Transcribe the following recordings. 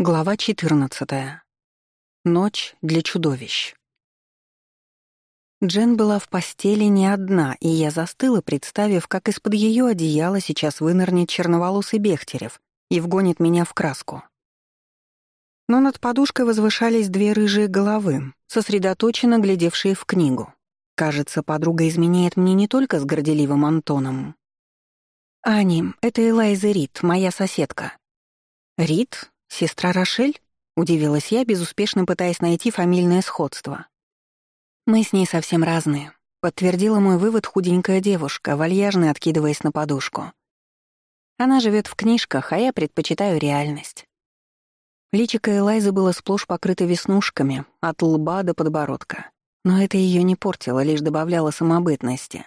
Глава 14. Ночь для чудовищ. Джен была в постели не одна, и я застыла, представив, как из-под ее одеяла сейчас вынырнет черноволосый Бехтерев и вгонит меня в краску. Но над подушкой возвышались две рыжие головы, сосредоточенно глядевшие в книгу. Кажется, подруга изменяет мне не только с горделивым Антоном. «Ани, это Элайза Рид, моя соседка». «Рид?» «Сестра Рошель?» — удивилась я, безуспешно пытаясь найти фамильное сходство. «Мы с ней совсем разные», — подтвердила мой вывод худенькая девушка, вальяжно откидываясь на подушку. «Она живет в книжках, а я предпочитаю реальность». Личико Элайзы было сплошь покрыто веснушками, от лба до подбородка. Но это ее не портило, лишь добавляло самобытности.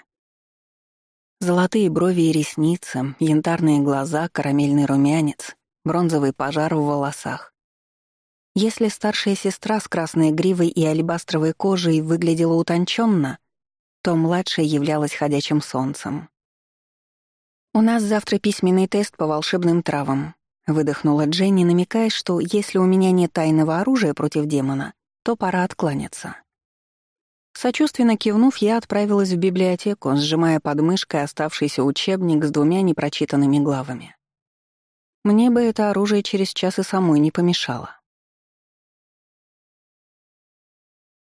Золотые брови и ресницы, янтарные глаза, карамельный румянец бронзовый пожар в волосах. Если старшая сестра с красной гривой и алебастровой кожей выглядела утонченно, то младшая являлась ходячим солнцем. «У нас завтра письменный тест по волшебным травам», — выдохнула Дженни, намекая, что если у меня нет тайного оружия против демона, то пора откланяться. Сочувственно кивнув, я отправилась в библиотеку, сжимая под мышкой оставшийся учебник с двумя непрочитанными главами. Мне бы это оружие через час и самой не помешало.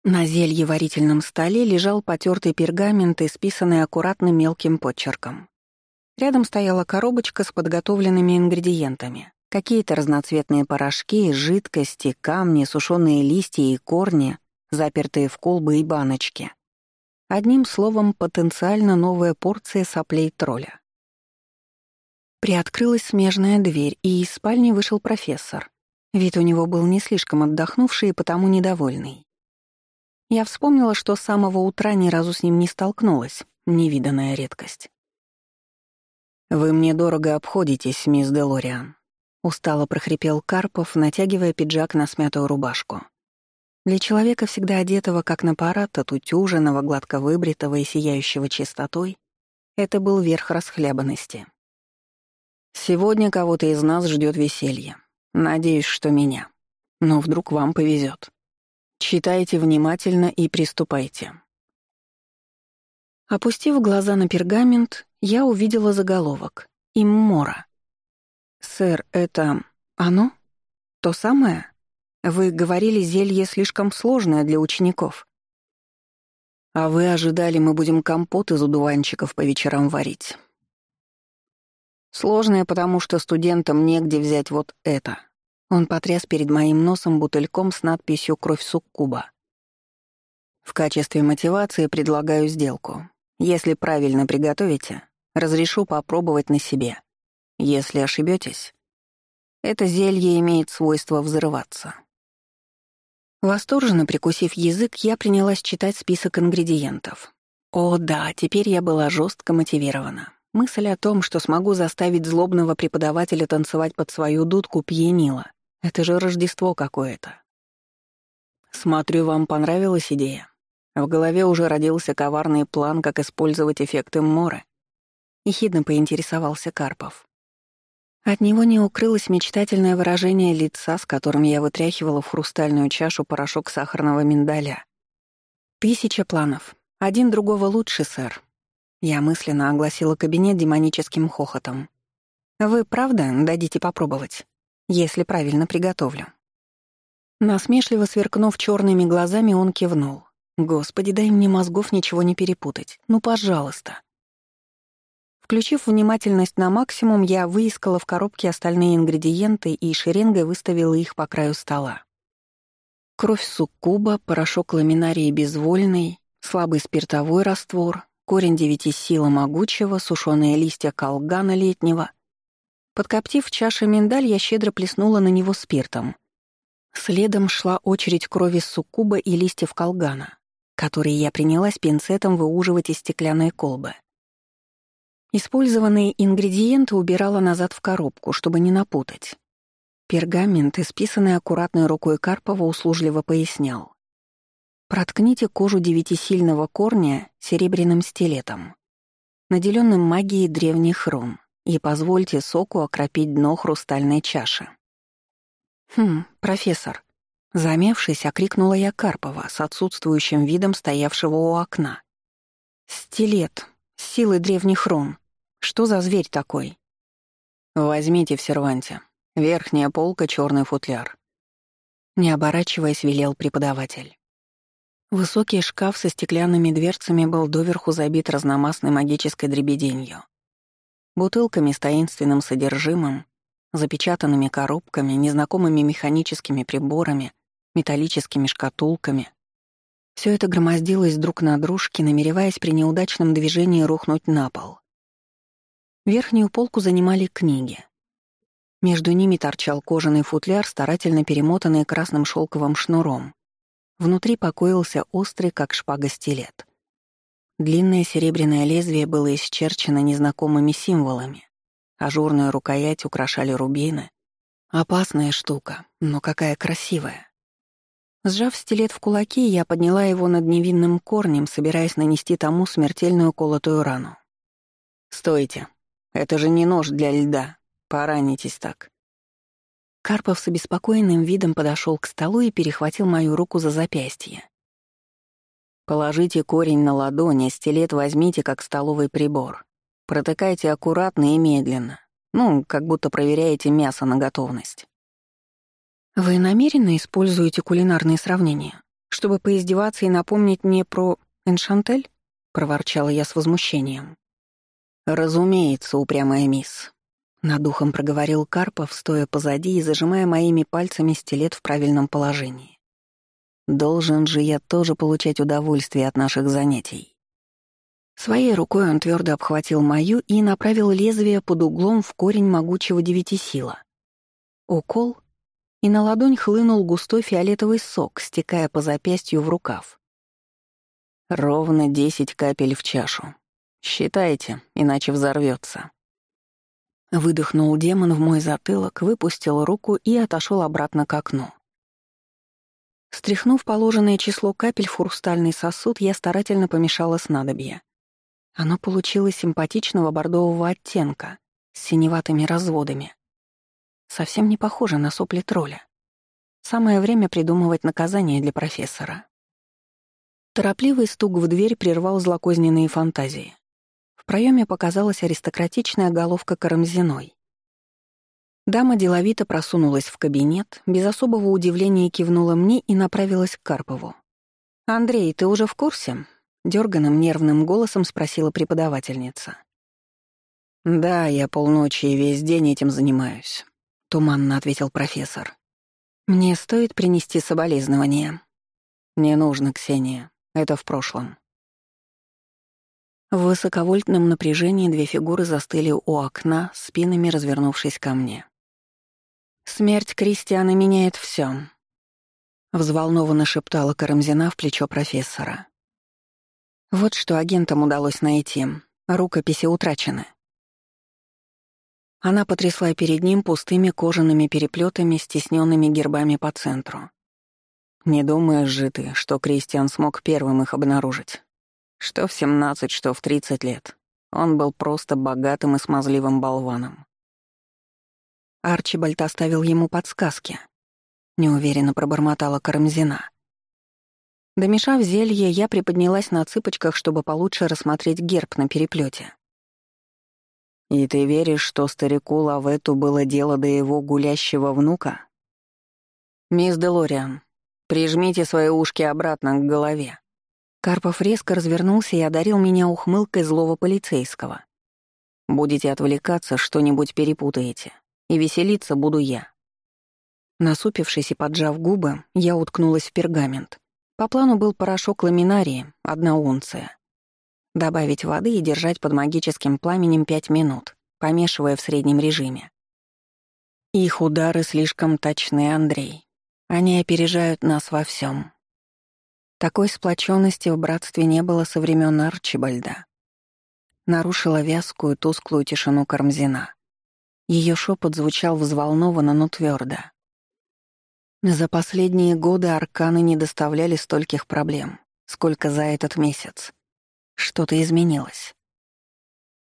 На зелье варительном столе лежал потертый пергамент, исписанный аккуратным мелким подчерком. Рядом стояла коробочка с подготовленными ингредиентами. Какие-то разноцветные порошки, жидкости, камни, сушеные листья и корни, запертые в колбы и баночки. Одним словом, потенциально новая порция соплей тролля. Приоткрылась смежная дверь, и из спальни вышел профессор. Вид у него был не слишком отдохнувший и потому недовольный. Я вспомнила, что с самого утра ни разу с ним не столкнулась, невиданная редкость. «Вы мне дорого обходитесь, мисс Делориан», — устало прохрипел Карпов, натягивая пиджак на смятую рубашку. Для человека, всегда одетого как на парад, отутюженного, гладко выбритого и сияющего чистотой, это был верх расхлябанности. Сегодня кого-то из нас ждет веселье. Надеюсь, что меня. Но вдруг вам повезет. Читайте внимательно и приступайте. Опустив глаза на пергамент, я увидела заголовок. «Иммора». «Сэр, это... оно? То самое? Вы говорили, зелье слишком сложное для учеников». «А вы ожидали, мы будем компот из удуванчиков по вечерам варить. Сложное, потому что студентам негде взять вот это. Он потряс перед моим носом бутыльком с надписью «Кровь суккуба». В качестве мотивации предлагаю сделку. Если правильно приготовите, разрешу попробовать на себе. Если ошибетесь, это зелье имеет свойство взрываться. Восторженно прикусив язык, я принялась читать список ингредиентов. О да, теперь я была жестко мотивирована. Мысль о том, что смогу заставить злобного преподавателя танцевать под свою дудку, пьянила. Это же Рождество какое-то. Смотрю, вам понравилась идея. В голове уже родился коварный план, как использовать эффекты Мора. Ехидно поинтересовался Карпов. От него не укрылось мечтательное выражение лица, с которым я вытряхивала в хрустальную чашу порошок сахарного миндаля. Тысяча планов. Один другого лучше, сэр. Я мысленно огласила кабинет демоническим хохотом. «Вы правда дадите попробовать? Если правильно приготовлю?» Насмешливо сверкнув черными глазами, он кивнул. «Господи, дай мне мозгов ничего не перепутать. Ну, пожалуйста». Включив внимательность на максимум, я выискала в коробке остальные ингредиенты и шеренгой выставила их по краю стола. Кровь суккуба, порошок ламинарии безвольный, слабый спиртовой раствор, корень девяти сила могучего, сушеные листья колгана летнего. Подкоптив в чаше миндаль, я щедро плеснула на него спиртом. Следом шла очередь крови суккуба и листьев колгана, которые я принялась пинцетом выуживать из стеклянной колбы. Использованные ингредиенты убирала назад в коробку, чтобы не напутать. Пергамент, исписанный аккуратной рукой Карпова, услужливо пояснял. Проткните кожу девятисильного корня серебряным стилетом, наделенным магией древних рун, и позвольте соку окропить дно хрустальной чаши. «Хм, профессор». Замевшись, окрикнула я Карпова с отсутствующим видом стоявшего у окна. «Стилет. Силы древних рун. Что за зверь такой?» «Возьмите в серванте. Верхняя полка, черный футляр». Не оборачиваясь, велел преподаватель. Высокий шкаф со стеклянными дверцами был доверху забит разномастной магической дребеденью. Бутылками с таинственным содержимым, запечатанными коробками, незнакомыми механическими приборами, металлическими шкатулками. Все это громоздилось друг на дружке, намереваясь при неудачном движении рухнуть на пол. Верхнюю полку занимали книги. Между ними торчал кожаный футляр, старательно перемотанный красным шелковым шнуром. Внутри покоился острый, как шпага, стилет. Длинное серебряное лезвие было исчерчено незнакомыми символами. Ажурную рукоять украшали рубины. Опасная штука, но какая красивая. Сжав стилет в кулаки, я подняла его над невинным корнем, собираясь нанести тому смертельную колотую рану. «Стойте. Это же не нож для льда. Поранитесь так». Карпов с обеспокоенным видом подошел к столу и перехватил мою руку за запястье. «Положите корень на ладони, стилет возьмите как столовый прибор. Протыкайте аккуратно и медленно. Ну, как будто проверяете мясо на готовность. Вы намеренно используете кулинарные сравнения, чтобы поиздеваться и напомнить мне про Эншантель? проворчала я с возмущением. Разумеется, упрямая мисс. Над духом проговорил Карпов, стоя позади и зажимая моими пальцами стилет в правильном положении. Должен же я тоже получать удовольствие от наших занятий. Своей рукой он твердо обхватил мою и направил лезвие под углом в корень могучего девятисила. Укол, и на ладонь хлынул густой фиолетовый сок, стекая по запястью в рукав. Ровно десять капель в чашу. Считайте, иначе взорвется. Выдохнул демон в мой затылок, выпустил руку и отошел обратно к окну. Стряхнув положенное число капель в хрустальный сосуд, я старательно помешала снадобье. Оно получилось симпатичного бордового оттенка, с синеватыми разводами. Совсем не похоже на сопли тролля. Самое время придумывать наказание для профессора. Торопливый стук в дверь прервал злокозненные фантазии. Проеме показалась аристократичная головка Карамзиной. Дама деловито просунулась в кабинет, без особого удивления кивнула мне и направилась к Карпову. «Андрей, ты уже в курсе? Дёрганным нервным голосом спросила преподавательница. «Да, я полночи и весь день этим занимаюсь», — туманно ответил профессор. «Мне стоит принести соболезнования?» «Не нужно, Ксения. Это в прошлом». В высоковольтном напряжении две фигуры застыли у окна, спинами развернувшись ко мне. «Смерть Кристиана меняет всё», — взволнованно шептала Карамзина в плечо профессора. Вот что агентам удалось найти. Рукописи утрачены. Она потрясла перед ним пустыми кожаными переплетами с тесненными гербами по центру. «Не думаешь же ты, что Кристиан смог первым их обнаружить? Что в 17, что в 30 лет. Он был просто богатым и смазливым болваном. Арчибальд оставил ему подсказки. Неуверенно пробормотала Карамзина. Домешав зелье, я приподнялась на цыпочках, чтобы получше рассмотреть герб на переплете. «И ты веришь, что старику Лавету было дело до его гулящего внука?» «Мисс Делориан, прижмите свои ушки обратно к голове». Карпов резко развернулся и одарил меня ухмылкой злого полицейского. «Будете отвлекаться, что-нибудь перепутаете, и веселиться буду я». Насупившись и поджав губы, я уткнулась в пергамент. По плану был порошок ламинарии, одна унция. Добавить воды и держать под магическим пламенем пять минут, помешивая в среднем режиме. Их удары слишком точны, Андрей. Они опережают нас во всем. Такой сплоченности в братстве не было со времен Арчибальда. Нарушила вязкую, тусклую тишину Кармзина. Ее шепот звучал взволнованно, но твердо. За последние годы арканы не доставляли стольких проблем, сколько за этот месяц. Что-то изменилось.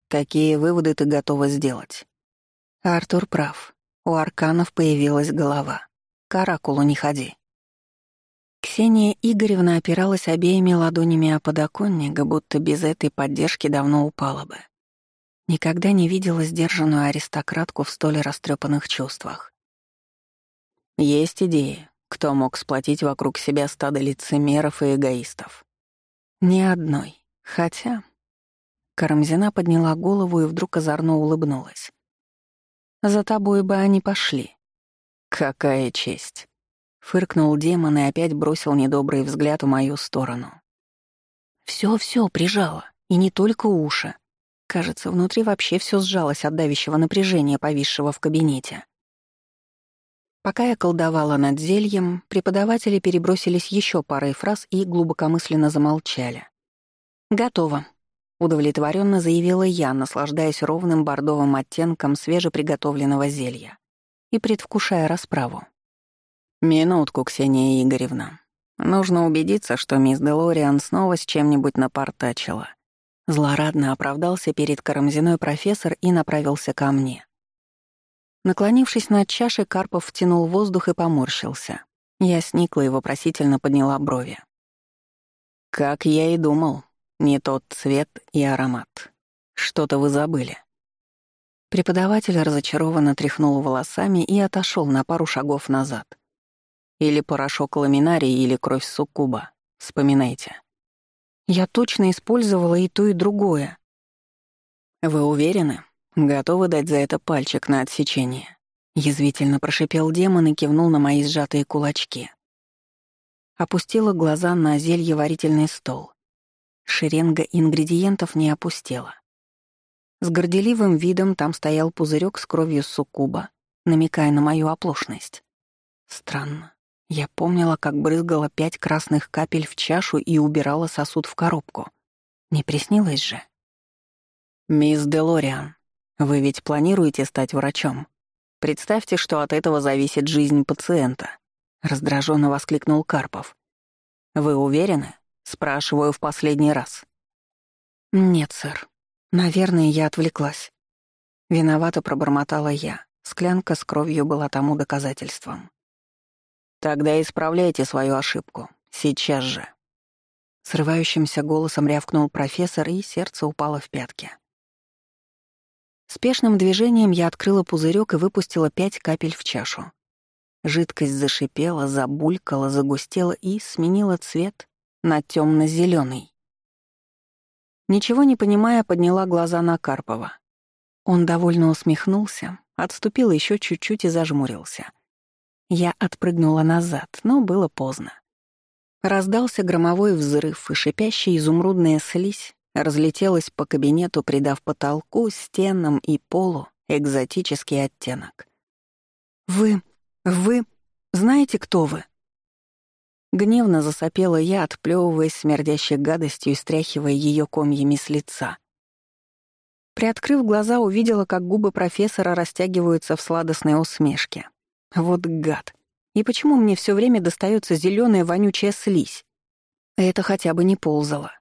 Какие выводы ты готова сделать? Артур прав. У арканов появилась голова. к оракулу не ходи». Ксения Игоревна опиралась обеими ладонями о подоконник, будто без этой поддержки давно упала бы. Никогда не видела сдержанную аристократку в столь растрепанных чувствах. Есть идеи, кто мог сплотить вокруг себя стадо лицемеров и эгоистов. Ни одной. Хотя... Карамзина подняла голову и вдруг озорно улыбнулась. «За тобой бы они пошли». «Какая честь!» Фыркнул демон и опять бросил недобрый взгляд в мою сторону. Всё-всё прижало, и не только уши. Кажется, внутри вообще все сжалось от давящего напряжения, повисшего в кабинете. Пока я колдовала над зельем, преподаватели перебросились еще парой фраз и глубокомысленно замолчали. «Готово», — удовлетворенно заявила я, наслаждаясь ровным бордовым оттенком свежеприготовленного зелья и предвкушая расправу. «Минутку, Ксения Игоревна. Нужно убедиться, что мисс Делориан снова с чем-нибудь напортачила. Злорадно оправдался перед Карамзиной профессор и направился ко мне. Наклонившись над чашей, Карпов втянул воздух и поморщился. Я сникла и вопросительно подняла брови. «Как я и думал, не тот цвет и аромат. Что-то вы забыли». Преподаватель разочарованно тряхнул волосами и отошел на пару шагов назад. «Или порошок ламинарии, или кровь суккуба. Вспоминайте». Я точно использовала и то, и другое. Вы уверены? Готовы дать за это пальчик на отсечение? Язвительно прошипел демон и кивнул на мои сжатые кулачки. Опустила глаза на зелье-варительный стол. Шеренга ингредиентов не опустела. С горделивым видом там стоял пузырек с кровью суккуба, намекая на мою оплошность. Странно. Я помнила, как брызгала пять красных капель в чашу и убирала сосуд в коробку. Не приснилось же? «Мисс Делориан, вы ведь планируете стать врачом? Представьте, что от этого зависит жизнь пациента», — раздраженно воскликнул Карпов. «Вы уверены?» — спрашиваю в последний раз. «Нет, сэр. Наверное, я отвлеклась». Виновато пробормотала я. Склянка с кровью была тому доказательством. Тогда исправляйте свою ошибку. Сейчас же. Срывающимся голосом рявкнул профессор, и сердце упало в пятки. Спешным движением я открыла пузырек и выпустила пять капель в чашу. Жидкость зашипела, забулькала, загустела и сменила цвет на темно зеленый Ничего не понимая, подняла глаза на Карпова. Он довольно усмехнулся, отступил еще чуть-чуть и зажмурился — я отпрыгнула назад, но было поздно. Раздался громовой взрыв, и шипящая изумрудная слизь разлетелась по кабинету, придав потолку, стенам и полу экзотический оттенок. «Вы... вы... знаете, кто вы?» Гневно засопела я, отплёвываясь смердящей гадостью и стряхивая ее комьями с лица. Приоткрыв глаза, увидела, как губы профессора растягиваются в сладостной усмешке. Вот гад. И почему мне все время достается зеленая вонючая слизь? Это хотя бы не ползало.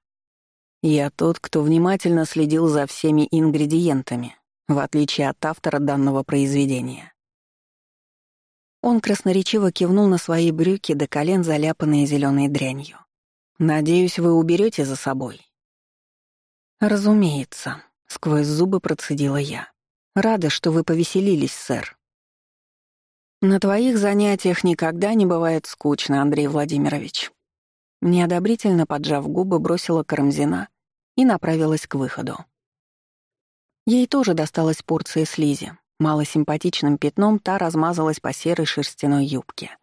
Я тот, кто внимательно следил за всеми ингредиентами, в отличие от автора данного произведения. Он красноречиво кивнул на свои брюки до колен, заляпанные зеленой дрянью. «Надеюсь, вы уберете за собой». «Разумеется», — сквозь зубы процедила я. «Рада, что вы повеселились, сэр». «На твоих занятиях никогда не бывает скучно, Андрей Владимирович». Неодобрительно поджав губы, бросила Карамзина и направилась к выходу. Ей тоже досталась порция слизи. Малосимпатичным пятном та размазалась по серой шерстяной юбке.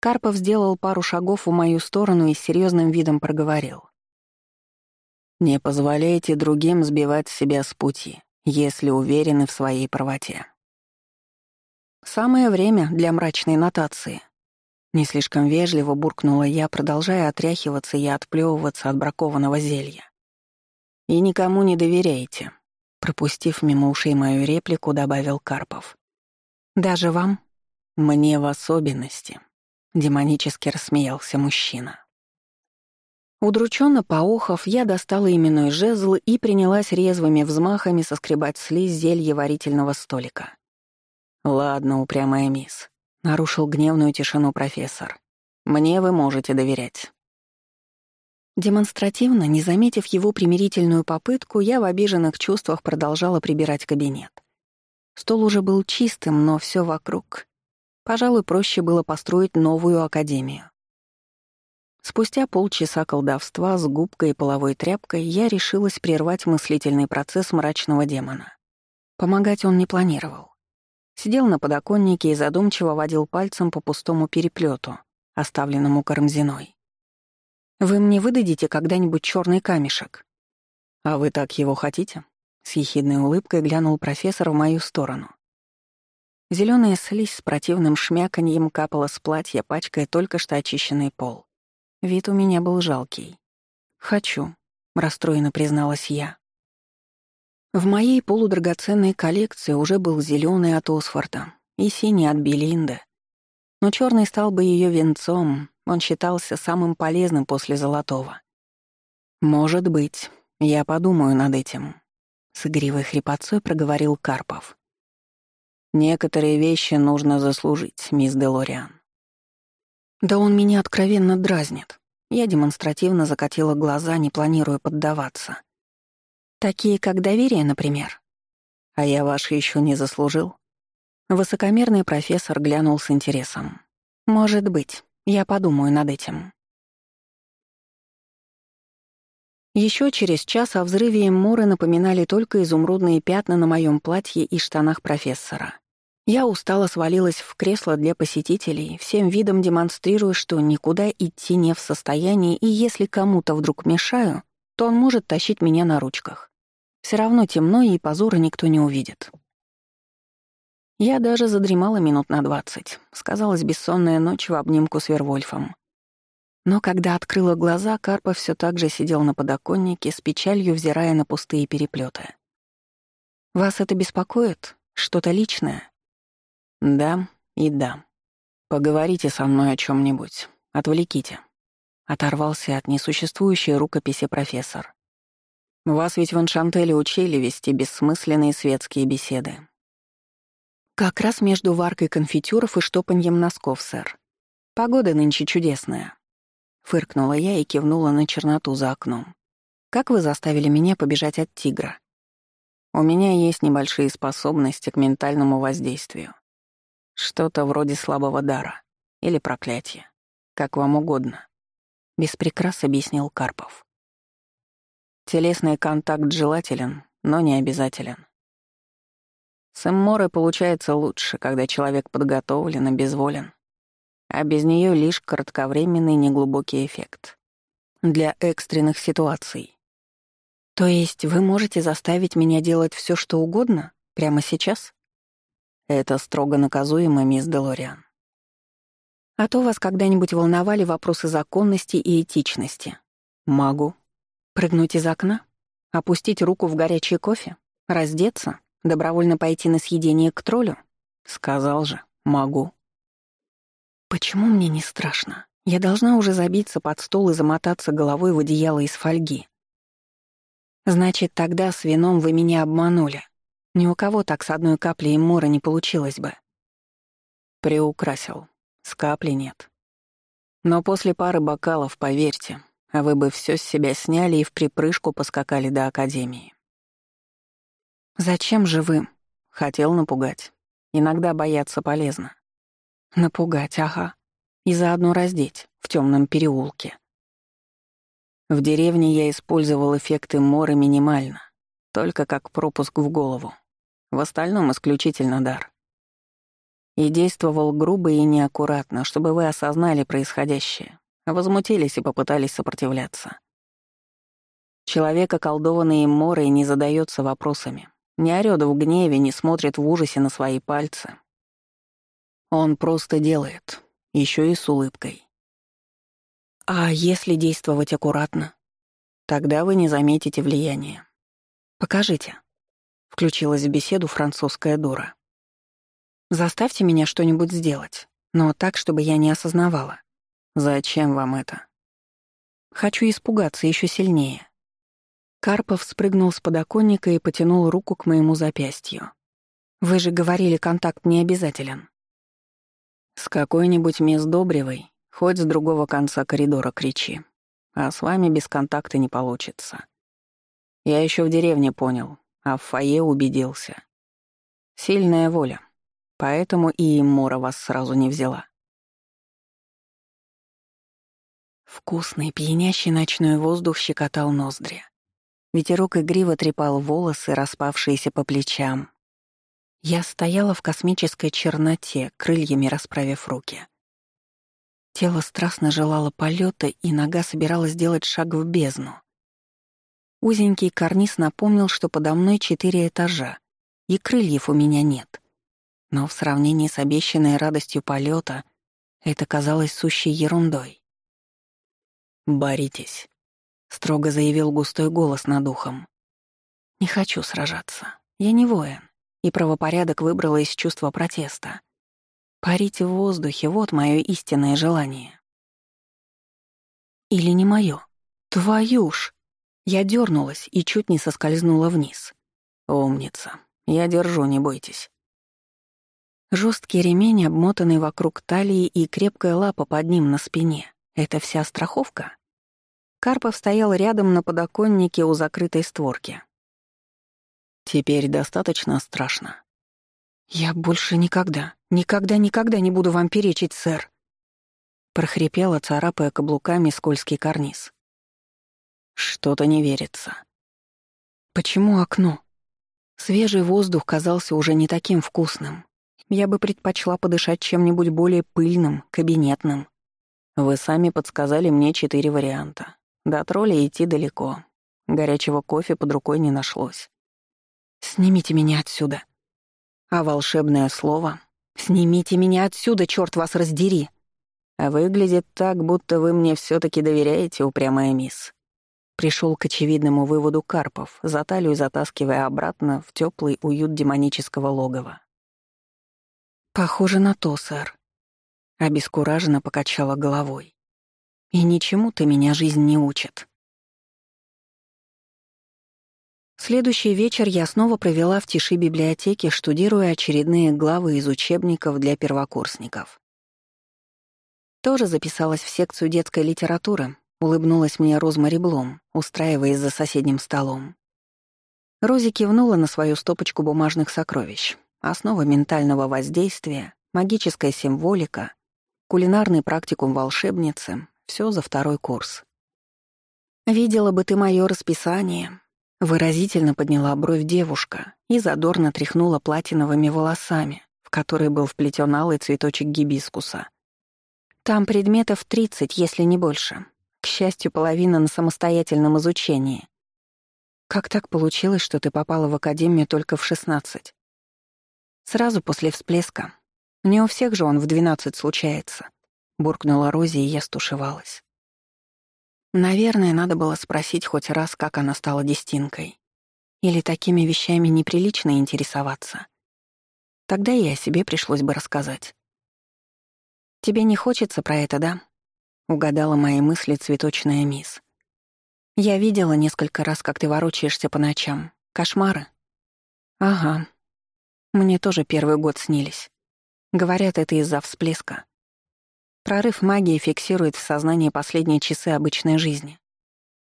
Карпов сделал пару шагов в мою сторону и с серьезным видом проговорил. «Не позволяйте другим сбивать себя с пути, если уверены в своей правоте. Самое время для мрачной нотации. Не слишком вежливо буркнула я, продолжая отряхиваться и отплевываться от бракованного зелья. «И никому не доверяйте», — пропустив мимо ушей мою реплику, добавил Карпов. «Даже вам?» «Мне в особенности», — демонически рассмеялся мужчина. Удрученно поохов, я достала именной жезл и принялась резвыми взмахами соскребать слизь зелья варительного столика. «Ладно, упрямая мисс, нарушил гневную тишину профессор. «Мне вы можете доверять». Демонстративно, не заметив его примирительную попытку, я в обиженных чувствах продолжала прибирать кабинет. Стол уже был чистым, но все вокруг. Пожалуй, проще было построить новую академию. Спустя полчаса колдовства с губкой и половой тряпкой я решилась прервать мыслительный процесс мрачного демона. Помогать он не планировал. Сидел на подоконнике и задумчиво водил пальцем по пустому переплету, оставленному Карамзиной. «Вы мне выдадите когда-нибудь черный камешек?» «А вы так его хотите?» С ехидной улыбкой глянул профессор в мою сторону. Зеленая слизь с противным шмяканьем капала с платья, пачкая только что очищенный пол. Вид у меня был жалкий. «Хочу», — расстроенно призналась я. В моей полудрагоценной коллекции уже был зеленый от Осфорта и синий от Белинды. Но черный стал бы ее венцом, он считался самым полезным после золотого. «Может быть, я подумаю над этим», — с игривой хрипотцой проговорил Карпов. «Некоторые вещи нужно заслужить, мисс Делориан». Да он меня откровенно дразнит. Я демонстративно закатила глаза, не планируя поддаваться. Такие, как доверие, например. А я ваш еще не заслужил? Высокомерный профессор глянул с интересом. Может быть, я подумаю над этим. Еще через час о взрыве Моры напоминали только изумрудные пятна на моем платье и штанах профессора. Я устало свалилась в кресло для посетителей, всем видом демонстрируя, что никуда идти не в состоянии, и если кому-то вдруг мешаю, то он может тащить меня на ручках. Все равно темно, и позора никто не увидит. Я даже задремала минут на двадцать. Сказалась бессонная ночь в обнимку с Вервольфом. Но когда открыла глаза, Карпов все так же сидел на подоконнике, с печалью взирая на пустые переплеты. «Вас это беспокоит? Что-то личное?» «Да и да. Поговорите со мной о чем нибудь Отвлеките». Оторвался от несуществующей рукописи профессор. «Вас ведь в Аншантеле учили вести бессмысленные светские беседы». «Как раз между варкой конфитюров и штопаньем носков, сэр. Погода нынче чудесная». Фыркнула я и кивнула на черноту за окном. «Как вы заставили меня побежать от тигра?» «У меня есть небольшие способности к ментальному воздействию. Что-то вроде слабого дара. Или проклятия. Как вам угодно. Без объяснил Карпов. Телесный контакт желателен, но не обязателен. С эмморой получается лучше, когда человек подготовлен и безволен. А без нее лишь кратковременный неглубокий эффект. Для экстренных ситуаций. То есть вы можете заставить меня делать все, что угодно прямо сейчас? Это строго наказуемо, мисс Делориан. А то вас когда-нибудь волновали вопросы законности и этичности? Могу. Прыгнуть из окна? Опустить руку в горячий кофе? Раздеться? Добровольно пойти на съедение к троллю? Сказал же, могу. Почему мне не страшно? Я должна уже забиться под стол и замотаться головой в одеяло из фольги. Значит, тогда с вином вы меня обманули. Ни у кого так с одной каплей мора не получилось бы. Приукрасил. С капли нет. Но после пары бокалов, поверьте, вы бы все с себя сняли и в припрыжку поскакали до Академии. «Зачем же вы?» Хотел напугать. Иногда бояться полезно. Напугать, ага. И заодно раздеть в темном переулке. В деревне я использовал эффекты моры минимально, только как пропуск в голову. В остальном исключительно дар. И действовал грубо и неаккуратно, чтобы вы осознали происходящее, возмутились и попытались сопротивляться. Человек, околдованный им морой, не задается вопросами, не орёт в гневе, не смотрит в ужасе на свои пальцы. Он просто делает, еще и с улыбкой. А если действовать аккуратно? Тогда вы не заметите влияния. Покажите. Включилась в беседу французская дура. «Заставьте меня что-нибудь сделать, но так, чтобы я не осознавала. Зачем вам это?» «Хочу испугаться еще сильнее». Карпов спрыгнул с подоконника и потянул руку к моему запястью. «Вы же говорили, контакт не обязателен». С какой-нибудь мисс Добревой, хоть с другого конца коридора кричи. А с вами без контакта не получится. Я еще в деревне понял, а в фойе убедился. Сильная воля. Поэтому и Мора вас сразу не взяла. Вкусный, пьянящий ночной воздух щекотал ноздри. Ветерок игриво трепал волосы, распавшиеся по плечам. Я стояла в космической черноте, крыльями расправив руки. Тело страстно желало полета, и нога собиралась сделать шаг в бездну. Узенький карниз напомнил, что подо мной четыре этажа, и крыльев у меня нет. Но в сравнении с обещанной радостью полета это казалось сущей ерундой. «Боритесь», — строго заявил густой голос над ухом. «Не хочу сражаться. Я не воин, и правопорядок выбрала из чувства протеста. Парить в воздухе — вот мое истинное желание». Или не мое? Твою ж! Я дернулась и чуть не соскользнула вниз. «Умница. Я держу, не бойтесь». Жесткий ремень, обмотанный вокруг талии и крепкая лапа под ним на спине — это вся страховка? Карпов стоял рядом на подоконнике у закрытой створки. «Теперь достаточно страшно». «Я больше никогда, никогда, никогда не буду вам перечить, сэр», прохрипела, царапая каблуками скользкий карниз. «Что-то не верится». «Почему окно?» Свежий воздух казался уже не таким вкусным. Я бы предпочла подышать чем-нибудь более пыльным, кабинетным. Вы сами подсказали мне четыре варианта. До тролля идти далеко. Горячего кофе под рукой не нашлось. «Снимите меня отсюда». А волшебное слово «Снимите меня отсюда, черт вас раздери!» А выглядит так, будто вы мне все таки доверяете, упрямая мисс. Пришел к очевидному выводу Карпов, за талию затаскивая обратно в теплый уют демонического логова. «Похоже на то, сэр». Обескураженно покачала головой. И ничему ты меня жизнь не учит. Следующий вечер я снова провела в тиши библиотеки, штудируя очередные главы из учебников для первокурсников. Тоже записалась в секцию детской литературы, улыбнулась мне Розмари Блом, устраиваясь за соседним столом. Рози кивнула на свою стопочку бумажных сокровищ. Основа ментального воздействия, магическая символика, кулинарный практикум волшебницы, все за второй курс. «Видела бы ты мое расписание», — выразительно подняла бровь девушка и задорно тряхнула платиновыми волосами, в которые был вплетен алый цветочек гибискуса. «Там предметов тридцать, если не больше. К счастью, половина на самостоятельном изучении. Как так получилось, что ты попала в академию только в шестнадцать? Сразу после всплеска. Не у всех же он в двенадцать случается. Буркнула Рози, и я стушевалась. Наверное, надо было спросить хоть раз, как она стала дестинкой. Или такими вещами неприлично интересоваться. Тогда и о себе пришлось бы рассказать. «Тебе не хочется про это, да?» — угадала мои мысли цветочная мисс. «Я видела несколько раз, как ты ворочаешься по ночам. Кошмары?» «Ага. Мне тоже первый год снились. Говорят, это из-за всплеска. Прорыв магии фиксирует в сознании последние часы обычной жизни.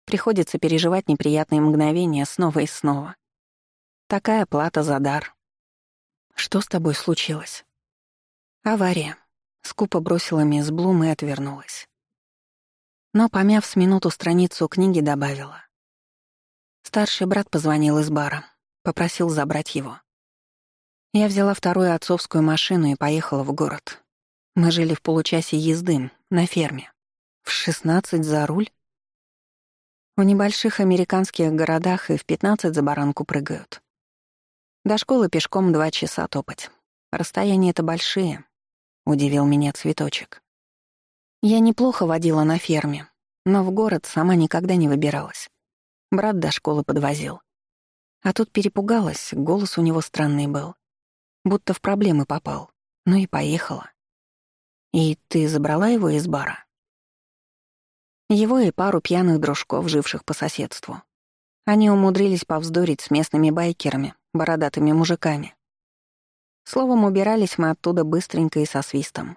Приходится переживать неприятные мгновения снова и снова. Такая плата за дар. Что с тобой случилось? Авария. Скупо бросила мисс Блум и отвернулась. Но, помяв с минуту страницу книги, добавила. Старший брат позвонил из бара, попросил забрать его. Я взяла вторую отцовскую машину и поехала в город. Мы жили в получасе езды, на ферме. В 16 за руль? В небольших американских городах и в 15 за баранку прыгают. До школы пешком два часа топать. Расстояния-то большие, — удивил меня цветочек. Я неплохо водила на ферме, но в город сама никогда не выбиралась. Брат до школы подвозил. А тут перепугалась, голос у него странный был. Будто в проблемы попал. Ну и поехала. «И ты забрала его из бара?» Его и пару пьяных дружков, живших по соседству. Они умудрились повздорить с местными байкерами, бородатыми мужиками. Словом, убирались мы оттуда быстренько и со свистом.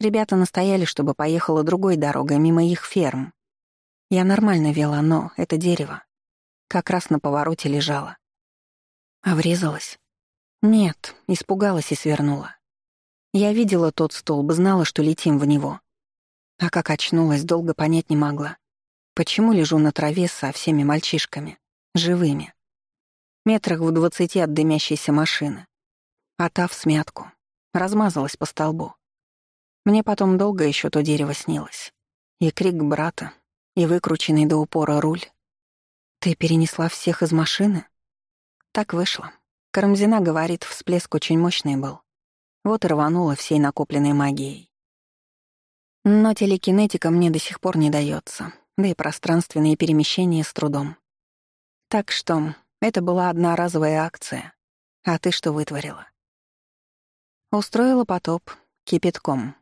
Ребята настояли, чтобы поехала другой дорогой, мимо их ферм. Я нормально вела, но это дерево. Как раз на повороте лежало. А врезалась? Нет, испугалась и свернула. Я видела тот столб, знала, что летим в него. А как очнулась, долго понять не могла. Почему лежу на траве со всеми мальчишками? Живыми. Метрах в двадцати от дымящейся машины. А та в смятку. Размазалась по столбу. Мне потом долго еще то дерево снилось. И крик брата, и выкрученный до упора руль. «Ты перенесла всех из машины?» Так вышло. Карамзина говорит, всплеск очень мощный был. Вот и рванула всей накопленной магией. Но телекинетика мне до сих пор не дается, да и пространственные перемещения с трудом. Так что это была одноразовая акция. А ты что вытворила? Устроила потоп кипятком.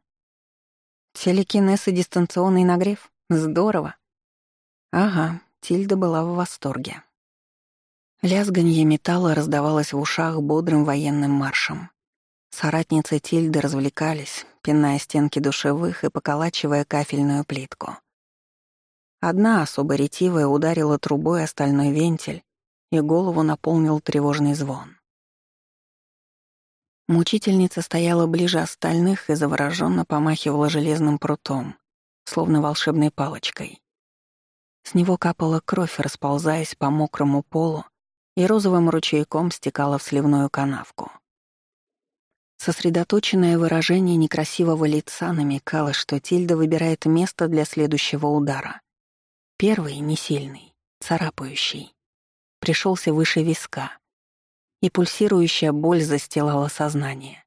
Телекинез и дистанционный нагрев? Здорово. Ага, Тильда была в восторге. Лязганье металла раздавалось в ушах бодрым военным маршем. Соратницы Тильды развлекались, пиная стенки душевых и поколачивая кафельную плитку. Одна, особо ретивая, ударила трубой остальной вентиль, и голову наполнил тревожный звон. Мучительница стояла ближе остальных и завороженно помахивала железным прутом, словно волшебной палочкой. С него капала кровь, расползаясь по мокрому полу, и розовым ручейком стекала в сливную канавку. Сосредоточенное выражение некрасивого лица намекало, что Тильда выбирает место для следующего удара. Первый — не сильный, царапающий. Пришелся выше виска — и пульсирующая боль застилала сознание.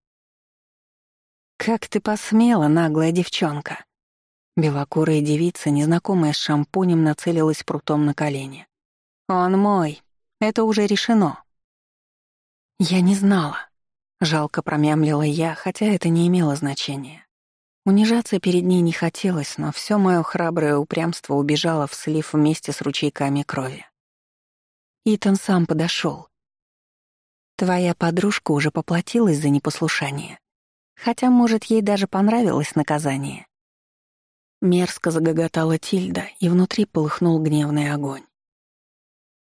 «Как ты посмела, наглая девчонка!» Белокурая девица, незнакомая с шампунем, нацелилась прутом на колени. «Он мой. Это уже решено». «Я не знала», — жалко промямлила я, хотя это не имело значения. Унижаться перед ней не хотелось, но все мое храброе упрямство убежало в слив вместе с ручейками крови. Итан сам подошел, Твоя подружка уже поплатилась за непослушание. Хотя, может, ей даже понравилось наказание. Мерзко загоготала Тильда, и внутри полыхнул гневный огонь.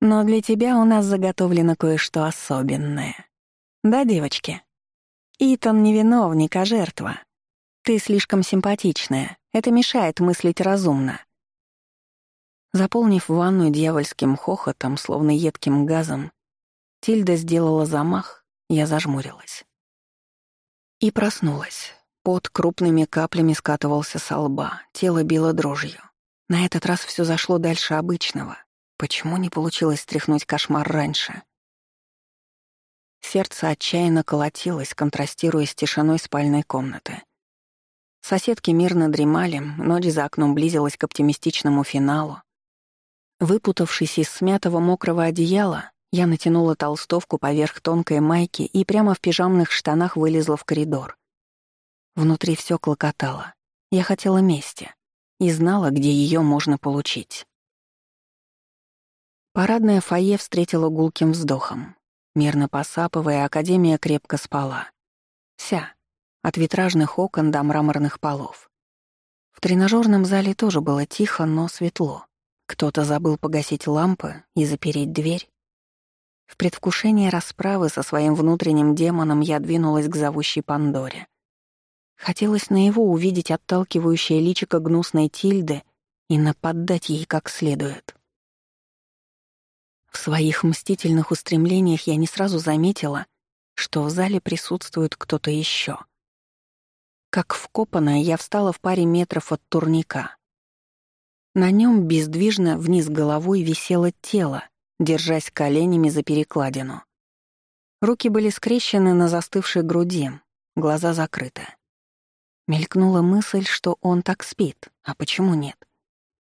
Но для тебя у нас заготовлено кое-что особенное. Да, девочки? Итан не виновник, а жертва. Ты слишком симпатичная. Это мешает мыслить разумно. Заполнив ванную дьявольским хохотом, словно едким газом, Тильда сделала замах, я зажмурилась. И проснулась. Под крупными каплями скатывался со лба, тело било дрожью. На этот раз все зашло дальше обычного. Почему не получилось стряхнуть кошмар раньше? Сердце отчаянно колотилось, контрастируя с тишиной спальной комнаты. Соседки мирно дремали, ночь за окном близилась к оптимистичному финалу. Выпутавшись из смятого мокрого одеяла, я натянула толстовку поверх тонкой майки и прямо в пижамных штанах вылезла в коридор. Внутри все клокотало. Я хотела мести и знала, где ее можно получить. Парадное фойе встретило гулким вздохом. Мирно посапывая, Академия крепко спала. Вся. От витражных окон до мраморных полов. В тренажерном зале тоже было тихо, но светло. Кто-то забыл погасить лампы и запереть дверь. В предвкушении расправы со своим внутренним демоном я двинулась к зовущей Пандоре. Хотелось на его увидеть отталкивающее личико гнусной Тильды и нападать ей как следует. В своих мстительных устремлениях я не сразу заметила, что в зале присутствует кто-то еще. Как вкопанная, я встала в паре метров от турника. На нем бездвижно вниз головой висело тело, держась коленями за перекладину. Руки были скрещены на застывшей груди, глаза закрыты. Мелькнула мысль, что он так спит, а почему нет?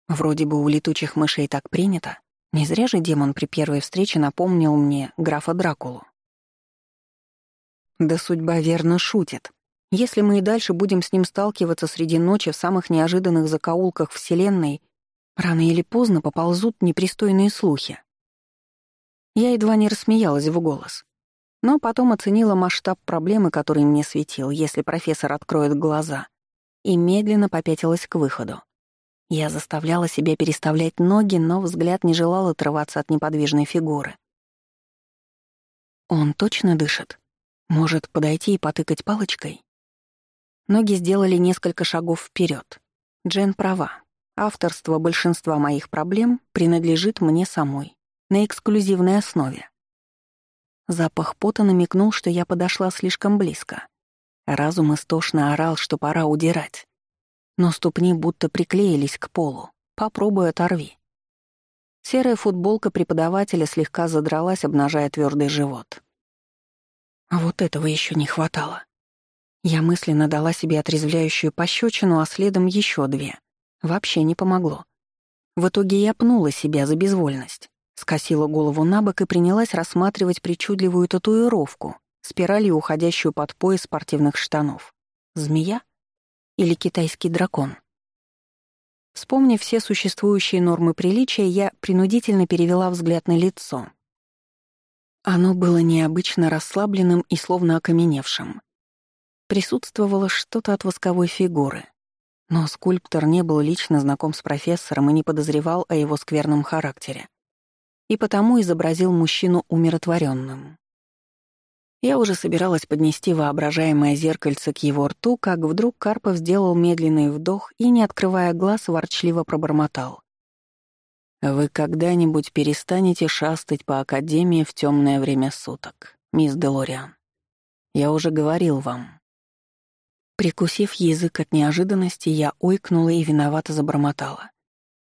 Вроде бы у летучих мышей так принято. Не зря же демон при первой встрече напомнил мне графа Дракулу. Да судьба верно шутит. Если мы и дальше будем с ним сталкиваться среди ночи в самых неожиданных закоулках Вселенной, рано или поздно поползут непристойные слухи. Я едва не рассмеялась в голос. Но потом оценила масштаб проблемы, который мне светил, если профессор откроет глаза. и медленно попятилась к выходу. Я заставляла себя переставлять ноги, но взгляд не желал отрываться от неподвижной фигуры. Он точно дышит? Может, подойти и потыкать палочкой? Ноги сделали несколько шагов вперед. Джен права. Авторство большинства моих проблем принадлежит мне самой, на эксклюзивной основе. Запах пота намекнул, что я подошла слишком близко. Разум истошно орал, что пора удирать. Но ступни будто приклеились к полу. Попробуй оторви. Серая футболка преподавателя слегка задралась, обнажая твердый живот. А вот этого еще не хватало. Я мысленно дала себе отрезвляющую пощечину, а следом еще две. Вообще не помогло. В итоге я пнула себя за безвольность, скосила голову на бок и принялась рассматривать причудливую татуировку, спиралью, уходящую под пояс спортивных штанов. Змея? Или китайский дракон? Вспомнив все существующие нормы приличия, я принудительно перевела взгляд на лицо. Оно было необычно расслабленным и словно окаменевшим. Присутствовало что-то от восковой фигуры. Но скульптор не был лично знаком с профессором и не подозревал о его скверном характере. И потому изобразил мужчину умиротворенным. Я уже собиралась поднести воображаемое зеркальце к его рту, как вдруг Карпов сделал медленный вдох и, не открывая глаз, ворчливо пробормотал. «Вы когда-нибудь перестанете шастать по Академии в темное время суток, мисс Делориан? Я уже говорил вам». Прикусив язык от неожиданности, я ойкнула и виновато забормотала.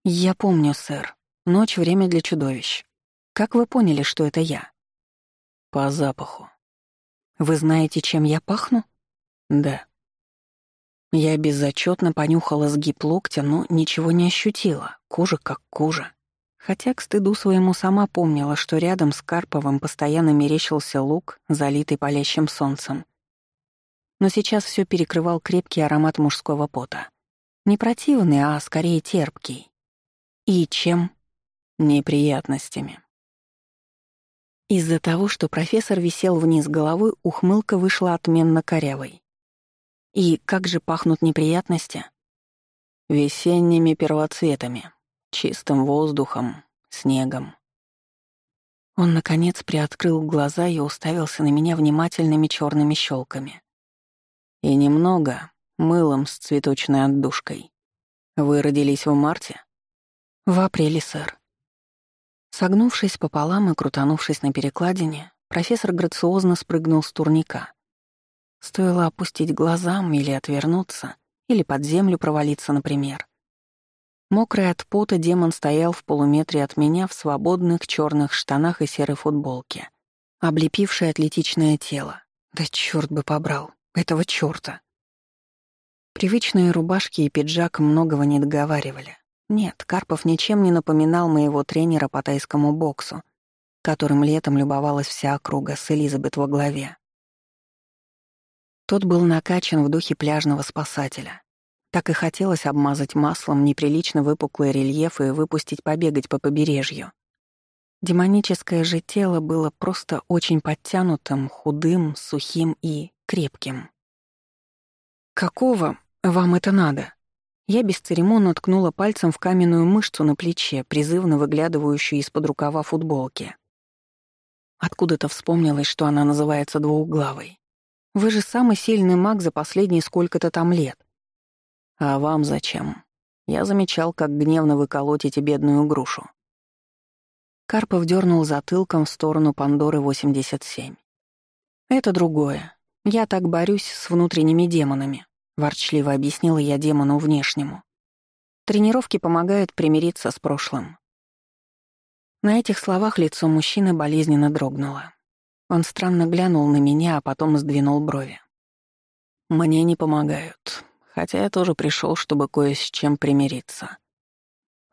«Я помню, сэр. Ночь — время для чудовищ. Как вы поняли, что это я?» «По запаху», вы знаете, чем я пахну? Да. Я безотчетно понюхала сгиб локтя, но ничего не ощутила. Кожа как кожа. Хотя к стыду своему сама помнила, что рядом с Карповым постоянно мерещился лук, залитый палящим солнцем. Но сейчас все перекрывал крепкий аромат мужского пота. Не противный, а скорее терпкий. И чем? Неприятностями. Из-за того, что профессор висел вниз головой, ухмылка вышла отменно корявой. И как же пахнут неприятности? Весенними первоцветами, чистым воздухом, снегом. Он, наконец, приоткрыл глаза и уставился на меня внимательными черными щелками. И немного мылом с цветочной отдушкой. Вы родились в марте? В апреле, сэр. Согнувшись пополам и крутанувшись на перекладине, профессор грациозно спрыгнул с турника. Стоило опустить глазам или отвернуться, или под землю провалиться, например. Мокрый от пота демон стоял в полуметре от меня в свободных черных штанах и серой футболке, облепившей атлетичное тело. Да черт бы побрал, этого черта. Привычные рубашки и пиджак многого не договаривали. Нет, Карпов ничем не напоминал моего тренера по тайскому боксу, которым летом любовалась вся округа с Элизабет во главе. Тот был накачан в духе пляжного спасателя. Так и хотелось обмазать маслом неприлично выпуклые рельефы и выпустить побегать по побережью. Демоническое же тело было просто очень подтянутым, худым, сухим и крепким. «Какого вам это надо?» Я бесцеремонно ткнула пальцем в каменную мышцу на плече, призывно выглядывающую из-под рукава футболки. Откуда-то вспомнилось, что она называется двууглавой. Вы же самый сильный маг за последние сколько-то там лет. А вам зачем? Я замечал, как гневно вы колотите бедную грушу. Карпов дернул затылком в сторону Пандоры 87. Это другое. Я так борюсь с внутренними демонами. Ворчливо объяснила я демону внешнему. Тренировки помогают примириться с прошлым. На этих словах лицо мужчины болезненно дрогнуло. Он странно глянул на меня, а потом сдвинул брови. «Мне не помогают, хотя я тоже пришел, чтобы кое с чем примириться».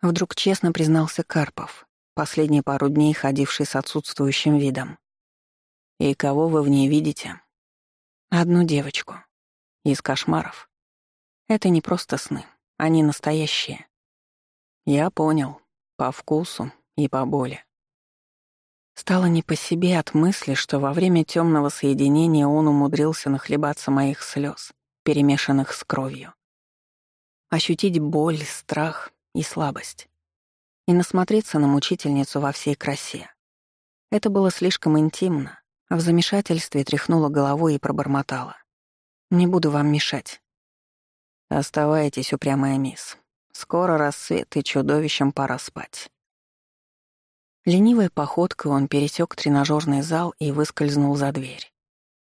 Вдруг честно признался Карпов, последние пару дней ходивший с отсутствующим видом. «И кого вы в ней видите?» «Одну девочку», из кошмаров. Это не просто сны, они настоящие. Я понял, по вкусу и по боли. Стало не по себе от мысли, что во время темного соединения он умудрился нахлебаться моих слез, перемешанных с кровью. ощутить боль, страх и слабость. И насмотреться на мучительницу во всей красе. Это было слишком интимно, а в замешательстве тряхнула головой и пробормотала. «Не буду вам мешать». «Оставайтесь, упрямая мисс. Скоро рассвет, и чудовищам пора спать». Ленивой походкой он пересек тренажерный зал и выскользнул за дверь.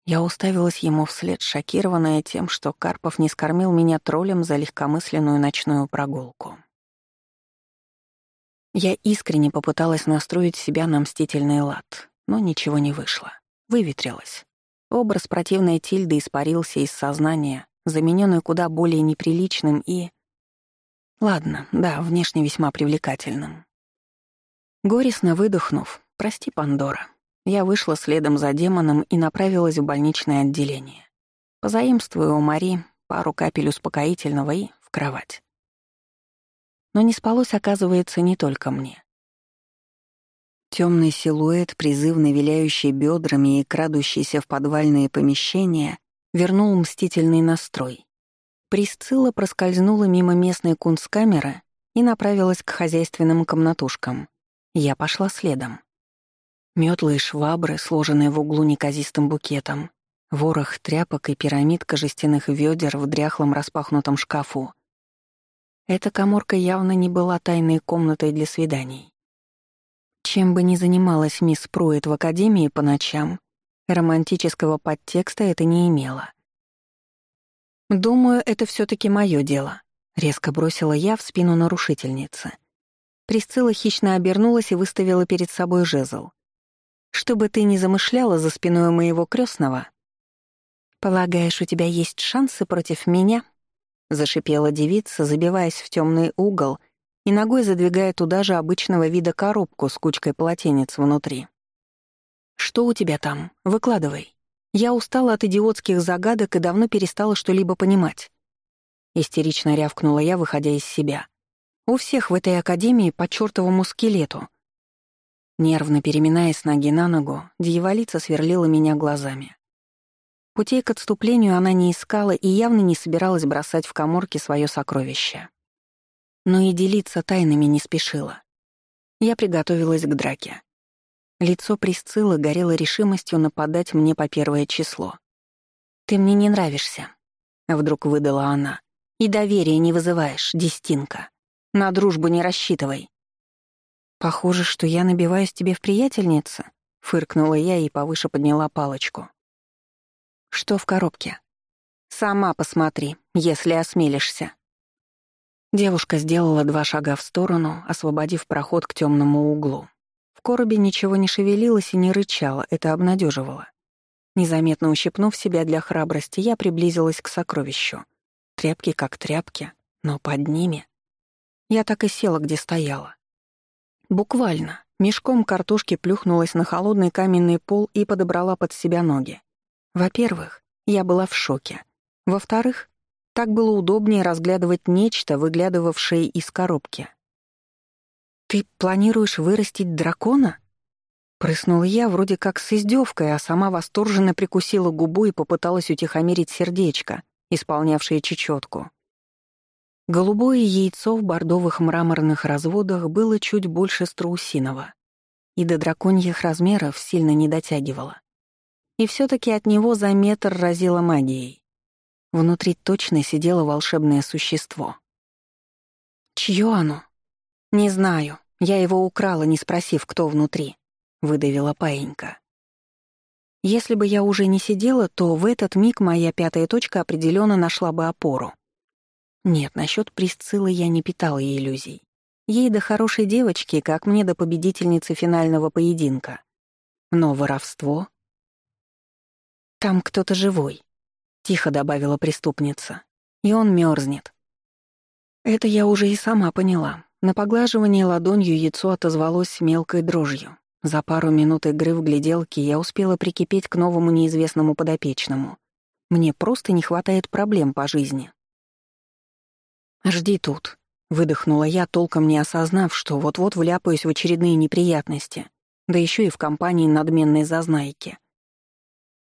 Я уставилась ему вслед, шокированная тем, что Карпов не скормил меня троллем за легкомысленную ночную прогулку. Я искренне попыталась настроить себя на мстительный лад, но ничего не вышло. Выветрилось. Образ противной Тильды испарился из сознания, замененный куда более неприличным и... Ладно, да, внешне весьма привлекательным. Горестно выдохнув, «Прости, Пандора», я вышла следом за демоном и направилась в больничное отделение. Позаимствую у Мари пару капель успокоительного и в кровать. Но не спалось, оказывается, не только мне. Темный силуэт, призывно виляющий бедрами и крадущийся в подвальные помещения, вернул мстительный настрой. Присцилла проскользнула мимо местной кунсткамеры и направилась к хозяйственным комнатушкам. Я пошла следом. Метлы и швабры, сложенные в углу неказистым букетом, ворох тряпок и пирамидка жестяных ведер в дряхлом распахнутом шкафу. Эта коморка явно не была тайной комнатой для свиданий. Чем бы ни занималась мисс Пруэт в академии по ночам, романтического подтекста это не имело. «Думаю, это все таки мое дело», — резко бросила я в спину нарушительницы. Присцилла хищно обернулась и выставила перед собой жезл. «Чтобы ты не замышляла за спиной моего крестного. «Полагаешь, у тебя есть шансы против меня?» — зашипела девица, забиваясь в темный угол и ногой задвигая туда же обычного вида коробку с кучкой полотенец внутри. «Что у тебя там? Выкладывай. Я устала от идиотских загадок и давно перестала что-либо понимать». Истерично рявкнула я, выходя из себя. У всех в этой академии по чертовому скелету. Нервно переминаясь с ноги на ногу, дьяволица сверлила меня глазами. Путей к отступлению она не искала и явно не собиралась бросать в коморке свое сокровище. Но и делиться тайнами не спешила. Я приготовилась к драке. Лицо Присциллы горело решимостью нападать мне по первое число. «Ты мне не нравишься», — вдруг выдала она. «И доверия не вызываешь, Дестинка». На дружбу не рассчитывай». «Похоже, что я набиваюсь тебе в приятельнице», — фыркнула я и повыше подняла палочку. «Что в коробке?» «Сама посмотри, если осмелишься». Девушка сделала два шага в сторону, освободив проход к темному углу. В коробе ничего не шевелилось и не рычало, это обнадеживало. Незаметно ущипнув себя для храбрости, я приблизилась к сокровищу. Тряпки как тряпки, но под ними я так и села, где стояла. Буквально. Мешком картошки плюхнулась на холодный каменный пол и подобрала под себя ноги. Во-первых, я была в шоке. Во-вторых, так было удобнее разглядывать нечто, выглядывавшее из коробки. «Ты планируешь вырастить дракона?» Прыснула я вроде как с издевкой, а сама восторженно прикусила губу и попыталась утихомирить сердечко, исполнявшее чечетку. Голубое яйцо в бордовых мраморных разводах было чуть больше страусиного и до драконьих размеров сильно не дотягивало. И все таки от него за метр разило магией. Внутри точно сидело волшебное существо. «Чье оно?» «Не знаю. Я его украла, не спросив, кто внутри», — выдавила паинька. Если бы я уже не сидела, то в этот миг моя пятая точка определенно нашла бы опору. Нет, насчет Присциллы я не питала иллюзий. Ей до хорошей девочки, как мне до победительницы финального поединка. Но воровство... «Там кто-то живой», — тихо добавила преступница. «И он мерзнет. Это я уже и сама поняла. На поглаживание ладонью яйцо отозвалось мелкой дрожью. За пару минут игры в гляделки я успела прикипеть к новому неизвестному подопечному. Мне просто не хватает проблем по жизни. «Жди тут», — выдохнула я, толком не осознав, что вот-вот вляпаюсь в очередные неприятности, да еще и в компании надменной зазнайки.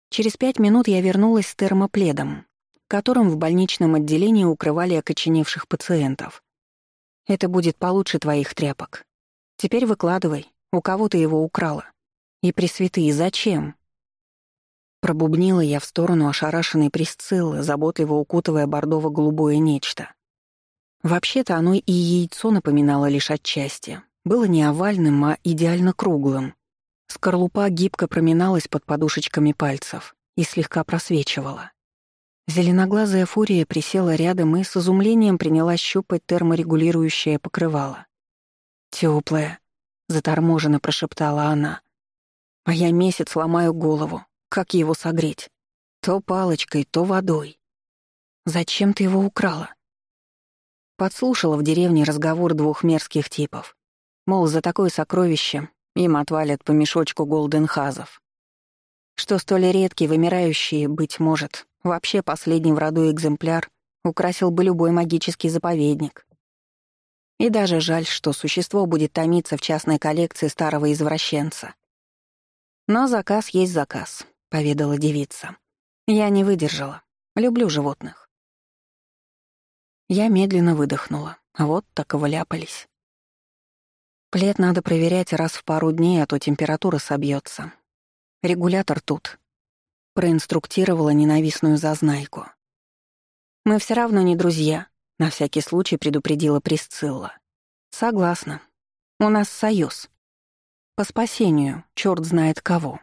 Через пять минут я вернулась с термопледом. которым в больничном отделении укрывали окоченевших пациентов. «Это будет получше твоих тряпок. Теперь выкладывай, у кого ты его украла. И пресвятые, зачем?» Пробубнила я в сторону ошарашенной Присциллы, заботливо укутывая бордово-голубое нечто. Вообще-то оно и яйцо напоминало лишь отчасти. Было не овальным, а идеально круглым. Скорлупа гибко проминалась под подушечками пальцев и слегка просвечивала. Зеленоглазая фурия присела рядом и с изумлением принялась щупать терморегулирующее покрывало. «Тёплое», — заторможенно прошептала она. «А я месяц ломаю голову. Как его согреть? То палочкой, то водой. Зачем ты его украла?» Подслушала в деревне разговор двух мерзких типов. Мол, за такое сокровище им отвалят по мешочку голденхазов. Что столь редкий, вымирающий, быть может, вообще последний в роду экземпляр украсил бы любой магический заповедник. И даже жаль, что существо будет томиться в частной коллекции старого извращенца. «Но заказ есть заказ», — поведала девица. «Я не выдержала. Люблю животных. Я медленно выдохнула. Вот так и вляпались. Плед надо проверять раз в пару дней, а то температура собьется. Регулятор тут. Проинструктировала ненавистную зазнайку. «Мы все равно не друзья», — на всякий случай предупредила Присцилла. «Согласна. У нас союз. По спасению, черт знает кого».